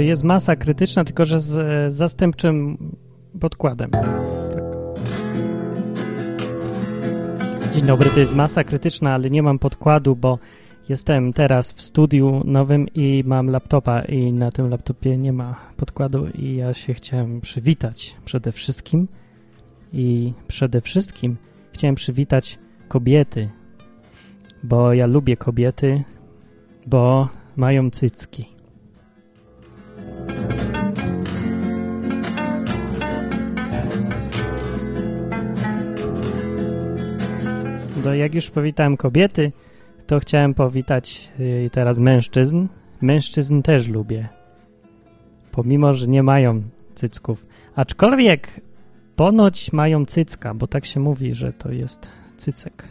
To jest masa krytyczna, tylko że z e, zastępczym podkładem. Tak. Dzień dobry, to jest masa krytyczna, ale nie mam podkładu, bo jestem teraz w studiu nowym i mam laptopa i na tym laptopie nie ma podkładu i ja się chciałem przywitać przede wszystkim i przede wszystkim chciałem przywitać kobiety, bo ja lubię kobiety, bo mają cycki. Jak już powitałem kobiety, to chciałem powitać y, teraz mężczyzn. Mężczyzn też lubię, pomimo, że nie mają cycków. Aczkolwiek ponoć mają cycka, bo tak się mówi, że to jest cycek.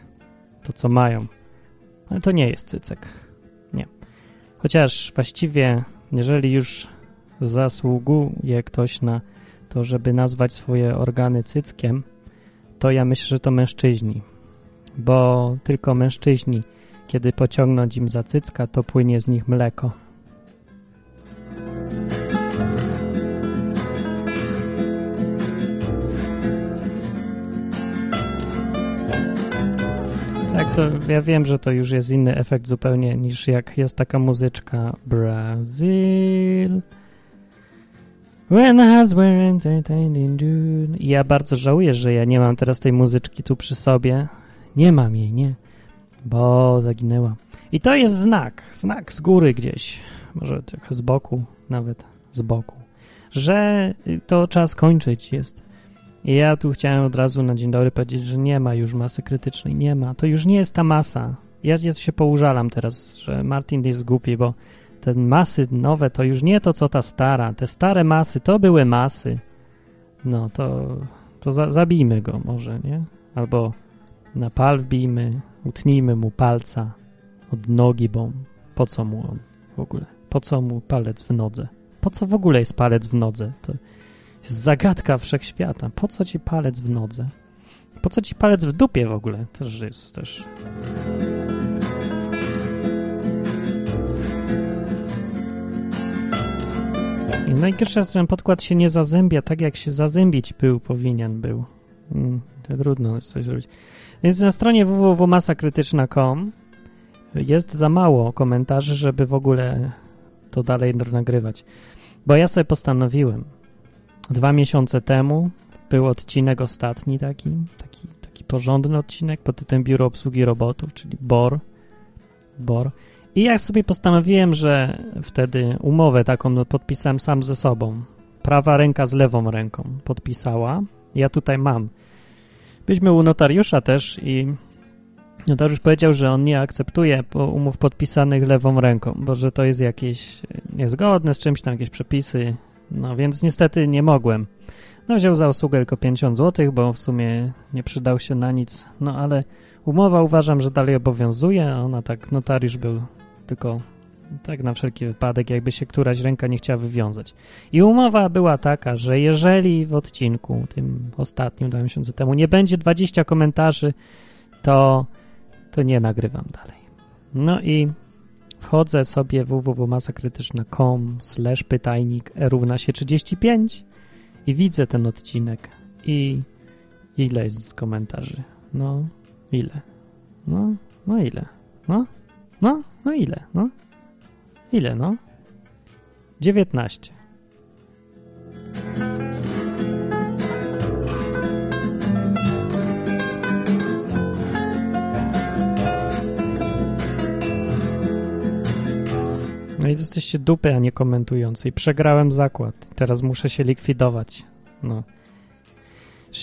To, co mają. Ale to nie jest cycek. Nie. Chociaż właściwie, jeżeli już zasługuje ktoś na to, żeby nazwać swoje organy cyckiem, to ja myślę, że to mężczyźni. Bo tylko mężczyźni, kiedy pociągnąć im za cycka, to płynie z nich mleko. Tak, to ja wiem, że to już jest inny efekt zupełnie niż jak jest taka muzyczka Brazil. I ja bardzo żałuję, że ja nie mam teraz tej muzyczki tu przy sobie. Nie mam jej, nie. Bo zaginęła. I to jest znak, znak z góry gdzieś, może trochę z boku, nawet z boku, że to czas kończyć jest. I ja tu chciałem od razu na dzień dobry powiedzieć, że nie ma już masy krytycznej, nie ma. To już nie jest ta masa. Ja, ja się poużalam teraz, że Martin jest głupi, bo te masy nowe to już nie to, co ta stara. Te stare masy to były masy. No to, to za, zabijmy go może, nie? Albo na pal wbijmy, utnijmy mu palca od nogi, bo po co mu on w ogóle? Po co mu palec w nodze? Po co w ogóle jest palec w nodze? To jest zagadka wszechświata. Po co ci palec w nodze? Po co ci palec w dupie w ogóle? Też jest też... I najgorsze jest, że podkład się nie zazębia tak, jak się zazębić był, powinien był. Hmm, to trudno coś zrobić. Więc na stronie www.masakrytyczna.com jest za mało komentarzy, żeby w ogóle to dalej nagrywać. Bo ja sobie postanowiłem. Dwa miesiące temu był odcinek ostatni taki, taki, taki porządny odcinek pod tytułem Biuro Obsługi Robotów, czyli BOR. BOR. I ja sobie postanowiłem, że wtedy umowę taką podpisałem sam ze sobą. Prawa ręka z lewą ręką podpisała. Ja tutaj mam. Byliśmy u notariusza też i notariusz powiedział, że on nie akceptuje umów podpisanych lewą ręką, bo że to jest jakieś niezgodne z czymś tam, jakieś przepisy. No więc niestety nie mogłem. No wziął za usługę tylko 50 zł, bo w sumie nie przydał się na nic. No ale umowa uważam, że dalej obowiązuje. Ona tak, notariusz był tylko tak na wszelki wypadek, jakby się któraś ręka nie chciała wywiązać. I umowa była taka, że jeżeli w odcinku, tym ostatnim, dwa miesiące temu, nie będzie 20 komentarzy, to, to nie nagrywam dalej. No i wchodzę sobie www.masakrytyczna.com slash pytajnik równa się 35 i widzę ten odcinek i ile jest komentarzy? No, ile? No, no ile? No, no, no ile? No, Ile, no? 19. No i jesteście dupy, a nie komentujący. I przegrałem zakład. Teraz muszę się likwidować. No.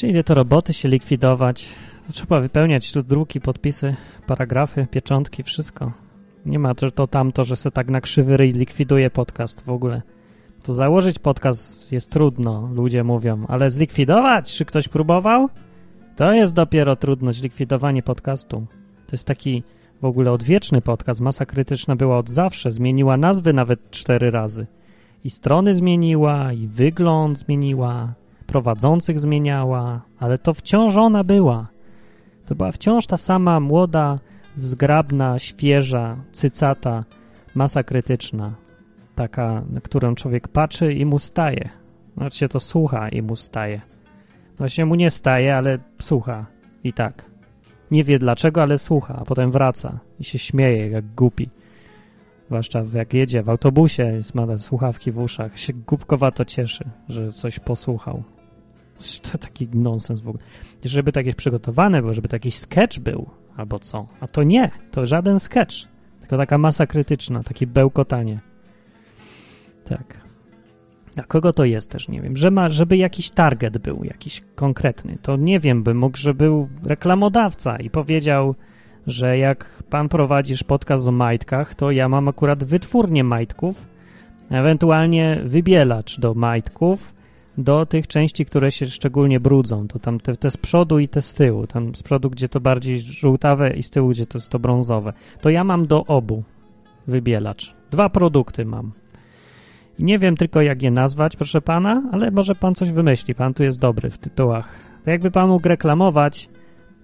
Ile to roboty się likwidować. Trzeba wypełniać tu druki, podpisy, paragrafy, pieczątki, wszystko. Nie ma to, to tamto, że se tak na krzywy ryj likwiduje podcast w ogóle. To założyć podcast jest trudno, ludzie mówią, ale zlikwidować? Czy ktoś próbował? To jest dopiero trudność, likwidowanie podcastu. To jest taki w ogóle odwieczny podcast. Masa krytyczna była od zawsze. Zmieniła nazwy nawet cztery razy. I strony zmieniła, i wygląd zmieniła, prowadzących zmieniała, ale to wciąż ona była. To była wciąż ta sama młoda, zgrabna, świeża, cycata, masa krytyczna. taka, na którą człowiek patrzy i mu staje. Znaczy się to słucha i mu staje. Właśnie mu nie staje, ale słucha i tak. Nie wie dlaczego, ale słucha, a potem wraca i się śmieje jak głupi. Zwłaszcza jak jedzie w autobusie, ma słuchawki w uszach, się głupkowato cieszy, że coś posłuchał. To taki nonsens w ogóle. Żeby takie przygotowane było, żeby taki sketch był, albo co. A to nie, to żaden sketch, tylko taka masa krytyczna, takie bełkotanie. Tak. A kogo to jest też nie wiem. Że ma, żeby jakiś target był, jakiś konkretny. To nie wiem, by mógł, że był reklamodawca i powiedział, że jak pan prowadzisz podcast o majtkach, to ja mam akurat wytwórnię majtków, ewentualnie wybielacz do majtków, do tych części, które się szczególnie brudzą. To tam te, te, z przodu i te z tyłu. Tam z przodu, gdzie to bardziej żółtawe i z tyłu, gdzie to jest to brązowe. To ja mam do obu wybielacz. Dwa produkty mam. I nie wiem tylko, jak je nazwać, proszę pana, ale może pan coś wymyśli. Pan tu jest dobry w tytułach. To jakby pan mógł reklamować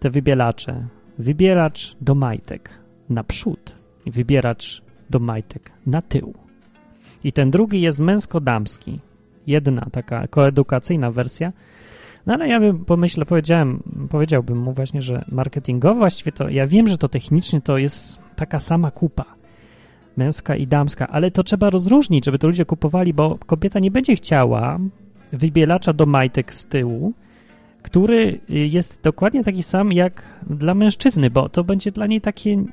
te wybielacze. Wybieracz do majtek naprzód i wybieracz do majtek na tył. I ten drugi jest męsko-damski. Jedna taka koedukacyjna wersja. No ale ja bym pomyślał, powiedziałem, powiedziałbym mu właśnie, że marketingowo właściwie to, ja wiem, że to technicznie to jest taka sama kupa męska i damska, ale to trzeba rozróżnić, żeby to ludzie kupowali, bo kobieta nie będzie chciała wybielacza do majtek z tyłu, który jest dokładnie taki sam jak dla mężczyzny, bo to będzie dla niej takie.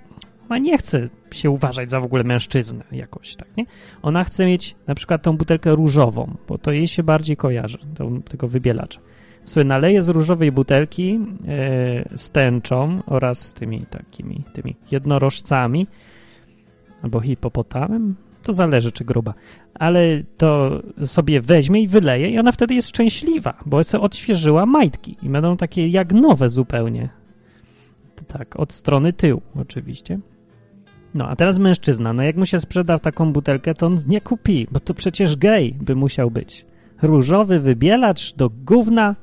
Ona nie chce się uważać za w ogóle mężczyznę jakoś, tak, nie? Ona chce mieć na przykład tą butelkę różową, bo to jej się bardziej kojarzy, tą, tego wybielacza. Sobie naleje z różowej butelki tęczą oraz z tymi takimi tymi jednorożcami albo hipopotamem, to zależy czy gruba, ale to sobie weźmie i wyleje i ona wtedy jest szczęśliwa, bo sobie odświeżyła majtki i będą takie jak nowe zupełnie. Tak, od strony tyłu oczywiście. No, a teraz mężczyzna, no jak mu się sprzeda taką butelkę, to on nie kupi, bo to przecież gej by musiał być. Różowy wybielacz do gówna,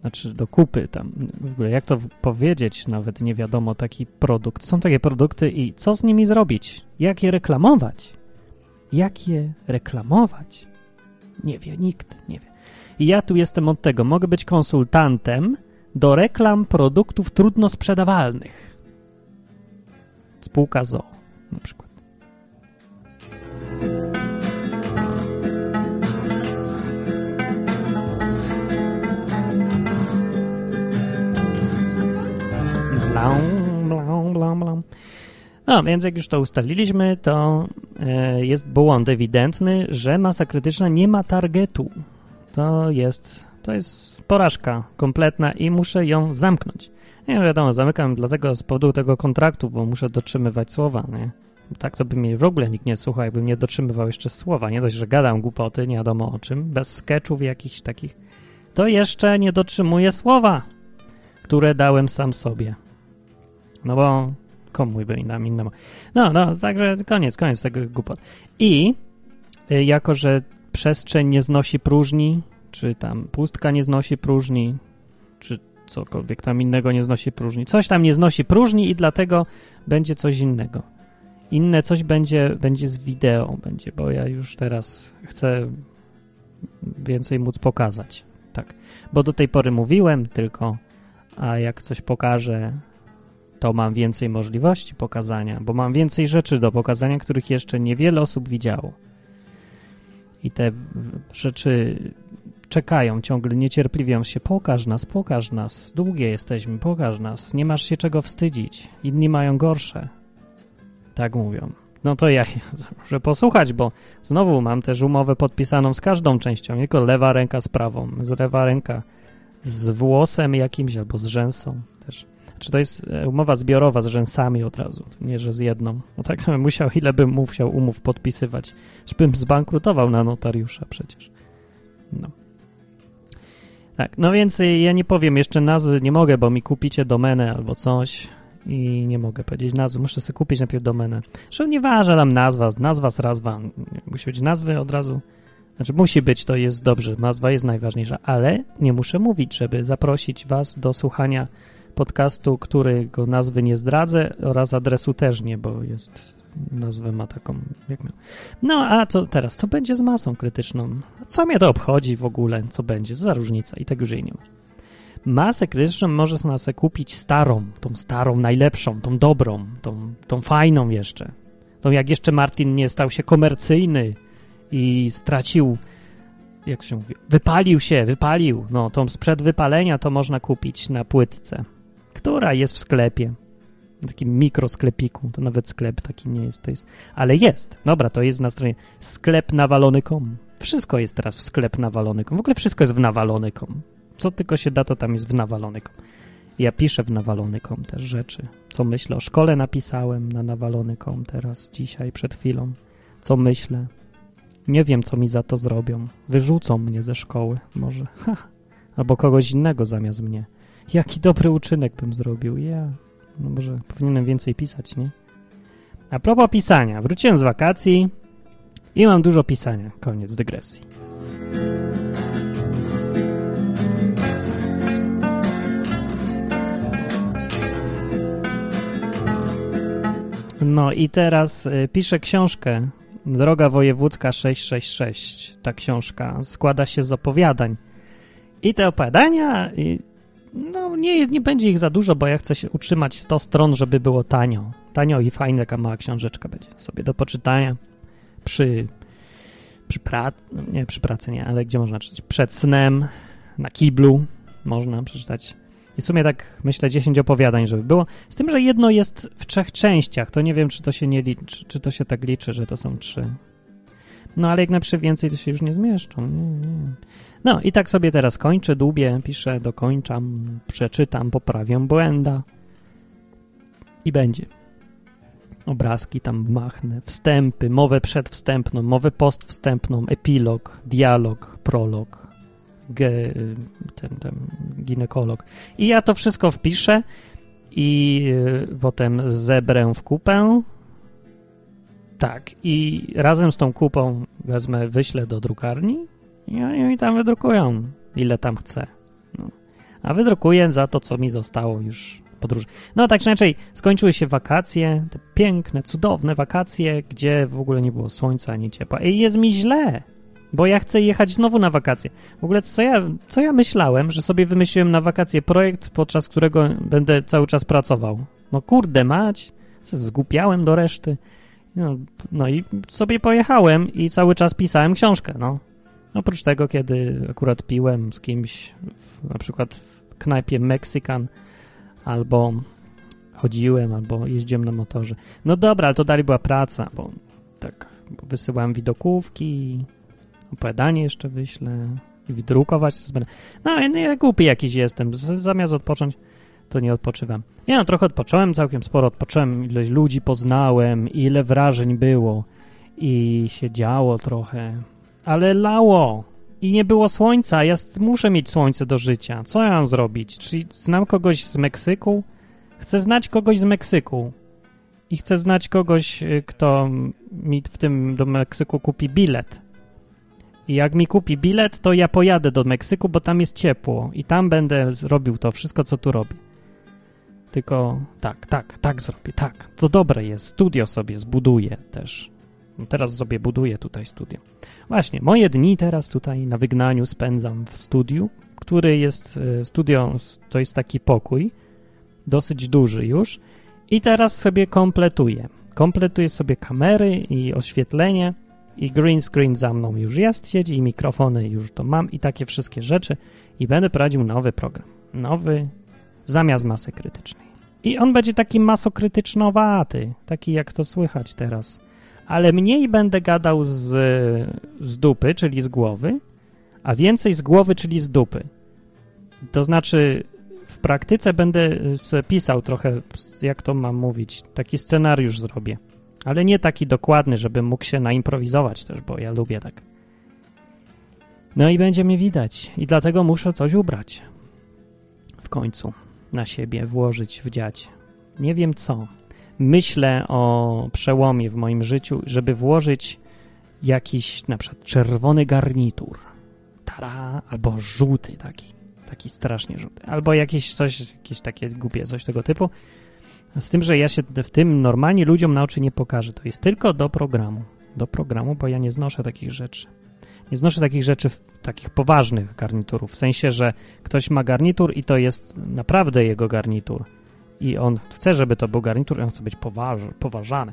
znaczy do kupy tam, w ogóle jak to powiedzieć, nawet nie wiadomo, taki produkt. Są takie produkty i co z nimi zrobić? Jak je reklamować? Jak je reklamować? Nie wie, nikt nie wie. I ja tu jestem od tego, mogę być konsultantem do reklam produktów trudno sprzedawalnych. Spółka ZOO na przykład. Blam, blam, blam, blam. No, więc jak już to ustaliliśmy, to e, jest błąd ewidentny, że masa krytyczna nie ma targetu. To jest, to jest porażka kompletna i muszę ją zamknąć. Nie wiadomo, zamykam dlatego z powodu tego kontraktu, bo muszę dotrzymywać słowa, nie? Tak to by mnie w ogóle nikt nie słuchał, jakbym nie dotrzymywał jeszcze słowa. Nie dość, że gadam głupoty, nie wiadomo o czym, bez sketchów jakichś takich, to jeszcze nie dotrzymuję słowa, które dałem sam sobie. No bo komu by nam innemu. No, no, także koniec, koniec tego głupot. I y, jako, że przestrzeń nie znosi próżni, czy tam pustka nie znosi próżni, czy cokolwiek tam innego nie znosi próżni. Coś tam nie znosi próżni i dlatego będzie coś innego. Inne coś będzie, będzie z wideo, będzie, bo ja już teraz chcę więcej móc pokazać. Tak, bo do tej pory mówiłem tylko, a jak coś pokażę, to mam więcej możliwości pokazania, bo mam więcej rzeczy do pokazania, których jeszcze niewiele osób widziało. I te rzeczy czekają ciągle, niecierpliwią się. Pokaż nas, pokaż nas, długie jesteśmy, pokaż nas, nie masz się czego wstydzić. Inni mają gorsze. Tak mówią. No to ja muszę posłuchać, bo znowu mam też umowę podpisaną z każdą częścią, nie tylko lewa ręka z prawą, z lewa ręka z włosem jakimś albo z rzęsą też. Czy to jest e, umowa zbiorowa z rzęsami od razu, nie że z jedną. No tak bym musiał, ile bym musiał umów podpisywać, żebym zbankrutował na notariusza przecież. No. Tak, no więc ja nie powiem jeszcze nazwy, nie mogę, bo mi kupicie domenę albo coś i nie mogę powiedzieć nazwy, muszę sobie kupić najpierw domenę. Że nieważne tam nazwa, nazwa z razwa, musi być nazwy od razu. Znaczy musi być, to jest dobrze, nazwa jest najważniejsza, ale nie muszę mówić, żeby zaprosić was do słuchania podcastu, którego nazwy nie zdradzę oraz adresu też nie, bo jest nazwę ma taką, jak miał. No, a to teraz, co będzie z masą krytyczną? Co mnie to obchodzi w ogóle, co będzie, co za różnica? I tak już jej nie ma. Masę krytyczną może sobie kupić starą, tą starą, najlepszą, tą dobrą, tą, tą fajną jeszcze. Tą jak jeszcze Martin nie stał się komercyjny i stracił, jak się mówi, wypalił się, wypalił. No, tą sprzed wypalenia to można kupić na płytce, która jest w sklepie takim mikrosklepiku, to nawet sklep taki nie jest, to jest, ale jest, dobra, to jest na stronie sklep nawalony.com. Wszystko jest teraz w sklep nawalony.com. W ogóle wszystko jest w nawalony.com. Co tylko się da, to tam jest w nawalony.com. Ja piszę w nawalony.com też rzeczy. Co myślę o szkole napisałem na nawalony.com teraz, dzisiaj, przed chwilą. Co myślę. Nie wiem, co mi za to zrobią. Wyrzucą mnie ze szkoły, może. Ha. Albo kogoś innego zamiast mnie. Jaki dobry uczynek bym zrobił, ja. No może powinienem więcej pisać, nie? A propos pisania. Wróciłem z wakacji i mam dużo pisania. Koniec dygresji. No i teraz y, piszę książkę Droga Wojewódzka 666. Ta książka składa się z opowiadań. I te opowiadania no nie, nie będzie ich za dużo, bo ja chcę się utrzymać 100 stron, żeby było tanio. Tanio i fajna taka mała książeczka będzie sobie do poczytania przy, przy pracy, no nie przy pracy nie, ale gdzie można czytać? Przed snem, na kiblu można przeczytać. I w sumie tak myślę 10 opowiadań, żeby było. Z tym, że jedno jest w trzech częściach, to nie wiem, czy to się nie liczy, czy to się tak liczy, że to są trzy. No ale jak napiszę więcej, to się już nie zmieszczą. Nie, nie. No i tak sobie teraz kończę, dłubię, piszę, dokończam, przeczytam, poprawię błęda i będzie. Obrazki tam machnę, wstępy, mowę przedwstępną, mowę postwstępną, epilog, dialog, prolog, ge, ten, ten ginekolog. I ja to wszystko wpiszę i y, potem zebrę w kupę. Tak, i razem z tą kupą wezmę, wyślę do drukarni i oni tam wydrukują, ile tam chcę. No. A wydrukuję za to, co mi zostało już podróży. No tak czy inaczej, skończyły się wakacje, te piękne, cudowne wakacje, gdzie w ogóle nie było słońca ani ciepła. I jest mi źle, bo ja chcę jechać znowu na wakacje. W ogóle co ja, co ja myślałem, że sobie wymyśliłem na wakacje projekt, podczas którego będę cały czas pracował. No kurde mać, zgłupiałem do reszty. No, no i sobie pojechałem i cały czas pisałem książkę, no. Oprócz tego, kiedy akurat piłem z kimś, w, na przykład w knajpie Meksykan, albo chodziłem, albo jeździłem na motorze. No dobra, ale to dalej była praca, bo tak wysyłałem widokówki, opowiadanie jeszcze wyślę, i wydrukować. No, ja głupi jakiś jestem. Zamiast odpocząć, to nie odpoczywam. Ja no, trochę odpocząłem, całkiem sporo odpocząłem, ileś ludzi poznałem, ile wrażeń było i się działo trochę ale lało i nie było słońca. Ja muszę mieć słońce do życia. Co ja mam zrobić? Czyli znam kogoś z Meksyku? Chcę znać kogoś z Meksyku. I chcę znać kogoś, y, kto mi w tym do Meksyku kupi bilet. I jak mi kupi bilet, to ja pojadę do Meksyku, bo tam jest ciepło i tam będę robił to wszystko, co tu robię. Tylko tak, tak, tak zrobię, tak. To dobre jest. Studio sobie zbuduję też. Teraz sobie buduję tutaj studio. Właśnie, moje dni teraz tutaj na wygnaniu spędzam w studiu, który jest, e, studio to jest taki pokój, dosyć duży już i teraz sobie kompletuję. Kompletuję sobie kamery i oświetlenie i green screen za mną już jest, siedzi i mikrofony już to mam i takie wszystkie rzeczy i będę prowadził nowy program. Nowy zamiast masy krytycznej. I on będzie taki masokrytycznowaty, taki jak to słychać teraz ale mniej będę gadał z, z dupy, czyli z głowy, a więcej z głowy, czyli z dupy. To znaczy, w praktyce będę pisał trochę, jak to mam mówić, taki scenariusz zrobię, ale nie taki dokładny, żebym mógł się naimprowizować też, bo ja lubię tak. No i będzie mnie widać, i dlatego muszę coś ubrać. W końcu na siebie włożyć, wdziać. Nie wiem co myślę o przełomie w moim życiu, żeby włożyć jakiś na przykład czerwony garnitur, tara, albo żółty taki, taki strasznie żółty, albo jakieś coś, jakieś takie głupie coś tego typu, Z tym, że ja się w tym normalnie ludziom na oczy nie pokażę. To jest tylko do programu. Do programu, bo ja nie znoszę takich rzeczy. Nie znoszę takich rzeczy, takich poważnych garniturów. W sensie, że ktoś ma garnitur i to jest naprawdę jego garnitur. I on chce, żeby to był garnitur, on chce być poważ, poważany.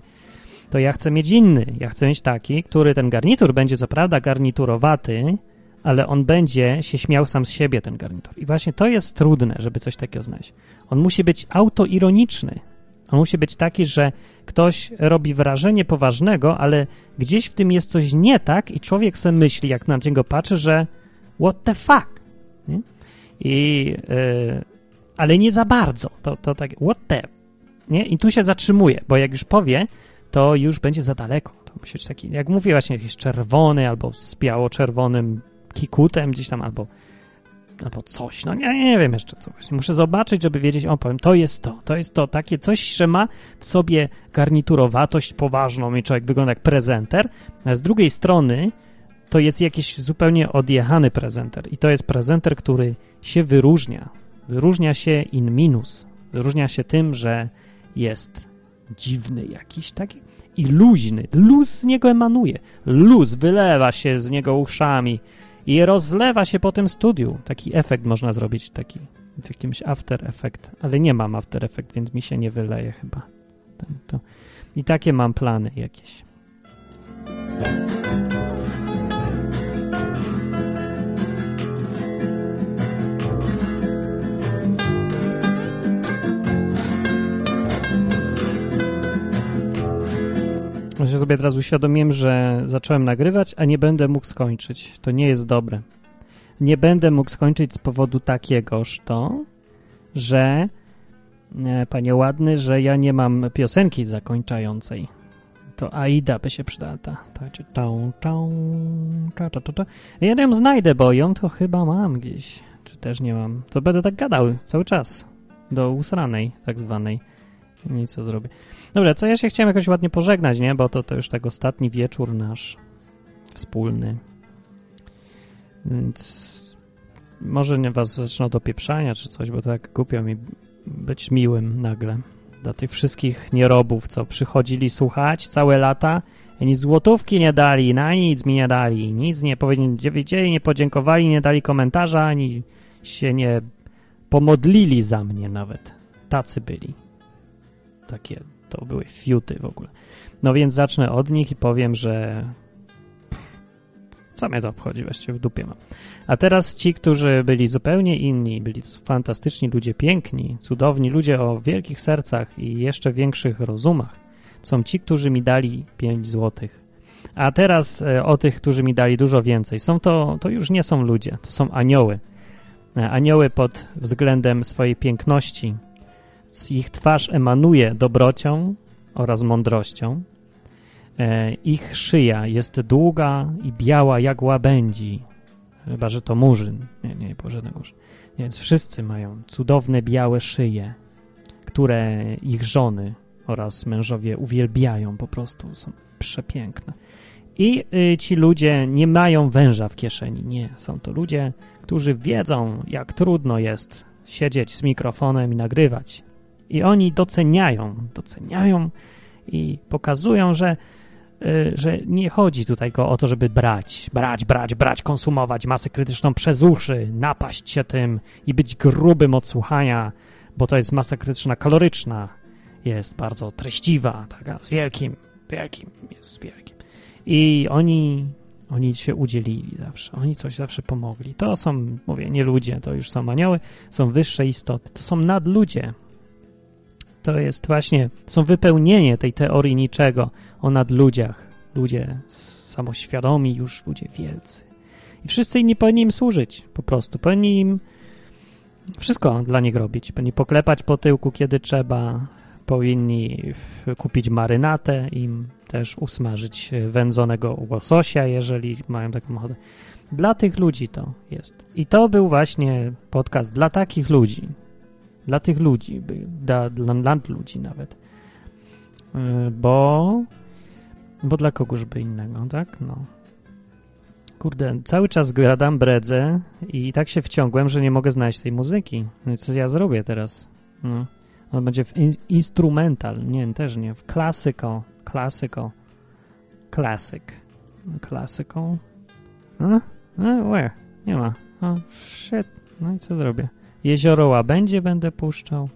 To ja chcę mieć inny. Ja chcę mieć taki, który ten garnitur będzie co prawda garniturowaty, ale on będzie się śmiał sam z siebie, ten garnitur. I właśnie to jest trudne, żeby coś takiego znaleźć. On musi być autoironiczny. On musi być taki, że ktoś robi wrażenie poważnego, ale gdzieś w tym jest coś nie tak i człowiek sobie myśli, jak na niego patrzy, że what the fuck? Nie? I, yy, ale nie za bardzo. To, to tak, what the? Nie? I tu się zatrzymuje, bo jak już powie, to już będzie za daleko. To musi być taki, jak mówię, właśnie jakiś czerwony albo z biało-czerwonym kikutem gdzieś tam, albo albo coś, no nie, nie wiem jeszcze co właśnie. Muszę zobaczyć, żeby wiedzieć, o powiem, to jest to, to jest to, takie coś, że ma w sobie garniturowatość poważną i człowiek wygląda jak prezenter, a z drugiej strony to jest jakiś zupełnie odjechany prezenter i to jest prezenter, który się wyróżnia. Wyróżnia się in minus. Wyróżnia się tym, że jest dziwny jakiś taki i luźny. Luz z niego emanuje. Luz wylewa się z niego uszami i rozlewa się po tym studiu. Taki efekt można zrobić, taki w jakimś after effect, ale nie mam after effect, więc mi się nie wyleje chyba. I takie mam plany jakieś. Sobie teraz uświadomiłem, że zacząłem nagrywać, a nie będę mógł skończyć. To nie jest dobre. Nie będę mógł skończyć z powodu takiegoż to, że e, panie ładny, że ja nie mam piosenki zakończającej. To Aida by się przydała. Ta, ta, tą, ta, ta, ta, ta. Ja ją znajdę, bo ją to chyba mam gdzieś. Czy też nie mam. To będę tak gadał cały czas. Do usranej tak zwanej. I co zrobię. Dobra, co ja się chciałem jakoś ładnie pożegnać, nie? Bo to, to już tak ostatni wieczór nasz wspólny. Więc może nie was zaczną do pieprzania czy coś, bo tak głupio mi być miłym nagle. Dla tych wszystkich nierobów, co przychodzili słuchać całe lata, ani złotówki nie dali, na nic mi nie dali, nic nie powiedzieli, nie podziękowali, nie dali komentarza, ani się nie pomodlili za mnie nawet. Tacy byli. Takie to były fiuty w ogóle. No więc zacznę od nich i powiem, że co mnie to obchodzi, właściwie w dupie mam. A teraz ci, którzy byli zupełnie inni, byli fantastyczni ludzie, piękni, cudowni ludzie o wielkich sercach i jeszcze większych rozumach, są ci, którzy mi dali 5 złotych. A teraz e, o tych, którzy mi dali dużo więcej. Są to, to już nie są ludzie, to są anioły. E, anioły pod względem swojej piękności, ich twarz emanuje dobrocią oraz mądrością. E, ich szyja jest długa i biała jak łabędzi, chyba że to murzyn. Nie, nie, po żadnego murzyn. Więc wszyscy mają cudowne białe szyje, które ich żony oraz mężowie uwielbiają po prostu, są przepiękne. I y, ci ludzie nie mają węża w kieszeni, nie. Są to ludzie, którzy wiedzą, jak trudno jest siedzieć z mikrofonem i nagrywać i oni doceniają, doceniają i pokazują, że, y, że nie chodzi tutaj o to, żeby brać, brać, brać, brać, konsumować masę krytyczną przez uszy, napaść się tym i być grubym od słuchania, bo to jest masa krytyczna kaloryczna, jest bardzo treściwa, taka z wielkim, wielkim, jest wielkim. I oni, oni się udzielili zawsze, oni coś zawsze pomogli. To są, mówię, nie ludzie, to już są anioły, są wyższe istoty, to są nadludzie, to jest właśnie, są wypełnienie tej teorii niczego o nadludziach. Ludzie samoświadomi, już ludzie wielcy. I wszyscy inni powinni im służyć, po prostu. Powinni im wszystko dla nich robić. Powinni poklepać po tyłku, kiedy trzeba. Powinni kupić marynatę, im też usmażyć wędzonego łososia, jeżeli mają taką ochotę. Dla tych ludzi to jest. I to był właśnie podcast dla takich ludzi. Dla tych ludzi, dla, dla, dla ludzi nawet. E, bo, bo dla kogoś by innego, tak? No. Kurde, cały czas gadam, bredzę i tak się wciągłem, że nie mogę znaleźć tej muzyki. No i co ja zrobię teraz? No. On będzie w in instrumental. Nie, też nie. W classical. Classical. Classic. Classical. A? Where? Nie ma. O, shit. No i co zrobię? Jezioro Łabędzie będę puszczał.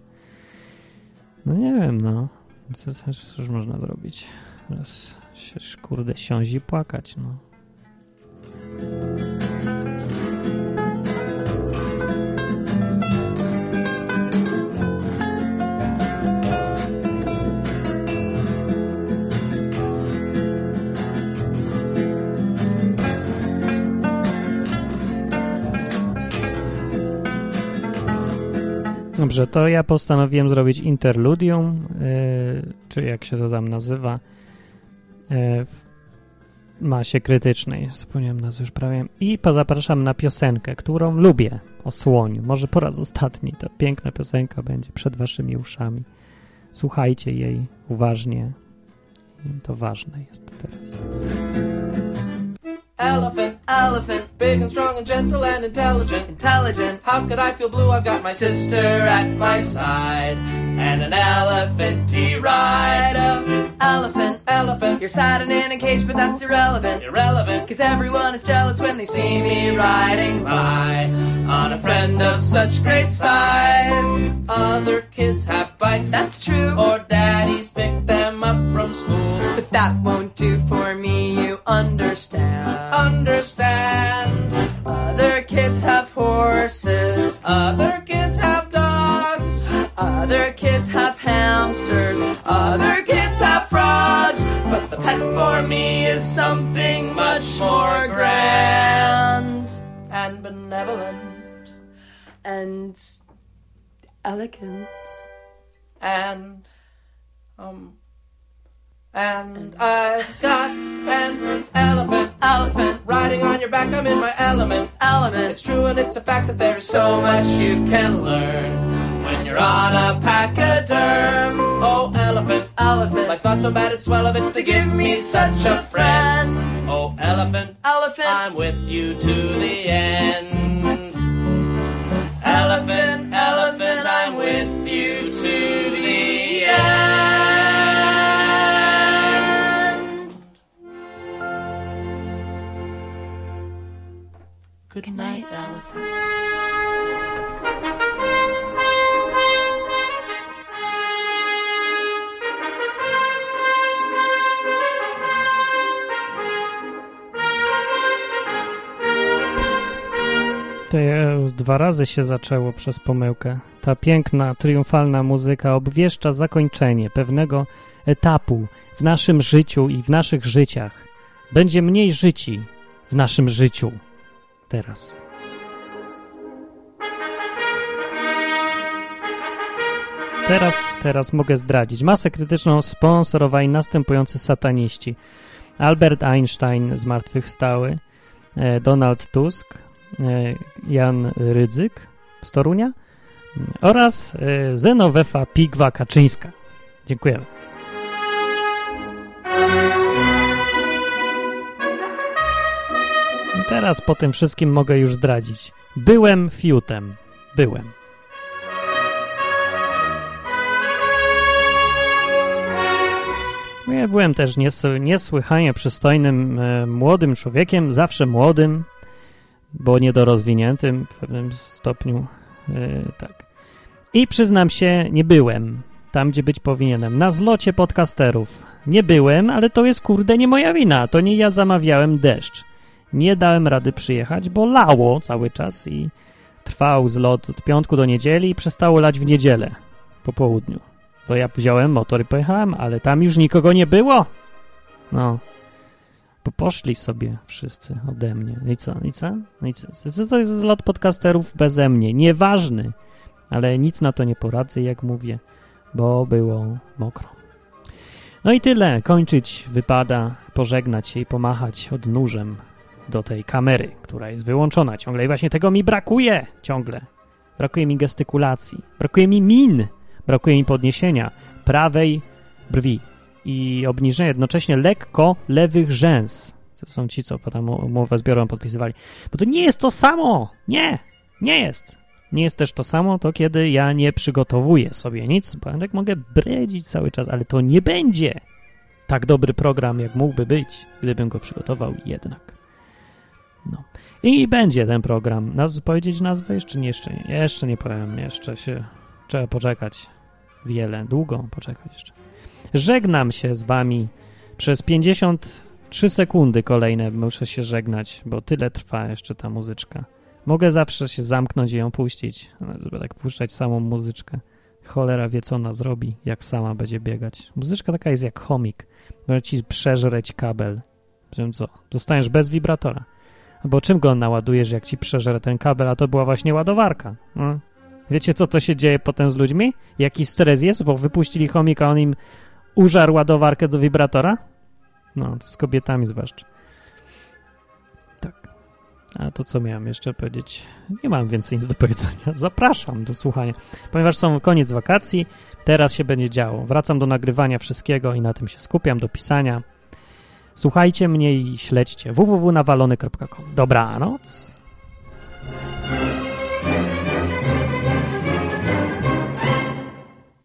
No nie wiem, no. Co, co, cóż można zrobić? Teraz się, kurde, siązi płakać, no. Dobrze, to ja postanowiłem zrobić interludium, yy, czy jak się to tam nazywa, yy, w masie krytycznej, wspomniałem nazwę już prawie, i pozapraszam na piosenkę, którą lubię, o słoniu. Może po raz ostatni, ta piękna piosenka będzie przed waszymi uszami. Słuchajcie jej uważnie. To ważne jest teraz. Elephant, elephant, big and strong and gentle and intelligent, intelligent. How could I feel blue? I've got my sister at my side and an elephanty rider. Elephant, elephant, you're sad and in a cage, but that's irrelevant, irrelevant. Cause everyone is jealous when they see me riding by on a friend of such great size. Other kids have bikes, that's true, or daddies pick them up from school. But that won't do for me, you understand. Other kids have horses, other kids have dogs, other kids have hamsters, other kids have frogs. But the pet for me is something much more grand and benevolent and elegant and um and I've got an elephant, elephant element. It's true and it's a fact that there's so much you can learn when you're on a pachyderm. Oh, elephant, elephant. Life's not so bad, it's swell of it to give me such a friend. Oh, elephant, elephant. I'm with you to the end. Elephant, Good night, elephant. To ja dwa razy się zaczęło przez pomyłkę. Ta piękna, triumfalna muzyka obwieszcza zakończenie pewnego etapu w naszym życiu i w naszych życiach. Będzie mniej życi w naszym życiu. Teraz. Teraz, teraz mogę zdradzić. Masę krytyczną sponsorowali następujący sataniści. Albert Einstein zmartwychwstały, e, Donald Tusk, e, Jan Rydzyk z Torunia oraz e, Zenowefa Pigwa-Kaczyńska. Dziękujemy. Teraz po tym wszystkim mogę już zdradzić. Byłem fiutem. Byłem. Ja byłem też nies niesłychanie przystojnym e, młodym człowiekiem, zawsze młodym, bo niedorozwiniętym w pewnym stopniu. E, tak. I przyznam się, nie byłem tam, gdzie być powinienem. Na zlocie podcasterów. Nie byłem, ale to jest kurde nie moja wina. To nie ja zamawiałem deszcz. Nie dałem rady przyjechać, bo lało cały czas i trwał zlot od piątku do niedzieli i przestało lać w niedzielę po południu. To ja wziąłem motor i pojechałem, ale tam już nikogo nie było. No. Bo poszli sobie wszyscy ode mnie. No I co? I co? No I co? co to jest zlot podcasterów beze mnie? Nieważny. Ale nic na to nie poradzę, jak mówię, bo było mokro. No i tyle. Kończyć wypada, pożegnać się i pomachać odnóżem do tej kamery, która jest wyłączona ciągle. I właśnie tego mi brakuje ciągle. Brakuje mi gestykulacji. Brakuje mi min. Brakuje mi podniesienia prawej brwi i obniżenia jednocześnie lekko lewych rzęs. To są ci, co potem umowę zbiorową podpisywali. Bo to nie jest to samo! Nie! Nie jest! Nie jest też to samo to, kiedy ja nie przygotowuję sobie nic, bo tak mogę bredzić cały czas, ale to nie będzie tak dobry program, jak mógłby być, gdybym go przygotował jednak. No. I będzie ten program. Naz powiedzieć nazwę? Jeszcze nie, jeszcze nie, jeszcze nie powiem, jeszcze się trzeba poczekać wiele, długo poczekać jeszcze. Żegnam się z wami przez 53 sekundy kolejne muszę się żegnać, bo tyle trwa jeszcze ta muzyczka. Mogę zawsze się zamknąć i ją puścić, żeby tak puszczać samą muzyczkę. Cholera wie, co ona zrobi, jak sama będzie biegać. Muzyczka taka jest jak chomik. Może ci przeżreć kabel. Wiem co, zostaniesz bez wibratora. Bo czym go naładujesz, jak ci przeżre ten kabel, a to była właśnie ładowarka. No. Wiecie, co to się dzieje potem z ludźmi? Jaki stres jest, bo wypuścili chomika, on im użarł ładowarkę do wibratora? No, z kobietami zwłaszcza. Tak. A to co miałem jeszcze powiedzieć? Nie mam więcej nic do powiedzenia. Zapraszam do słuchania. Ponieważ są koniec wakacji, teraz się będzie działo. Wracam do nagrywania wszystkiego i na tym się skupiam, do pisania. Słuchajcie mnie i śledźcie www.nawalony.com. Dobranoc.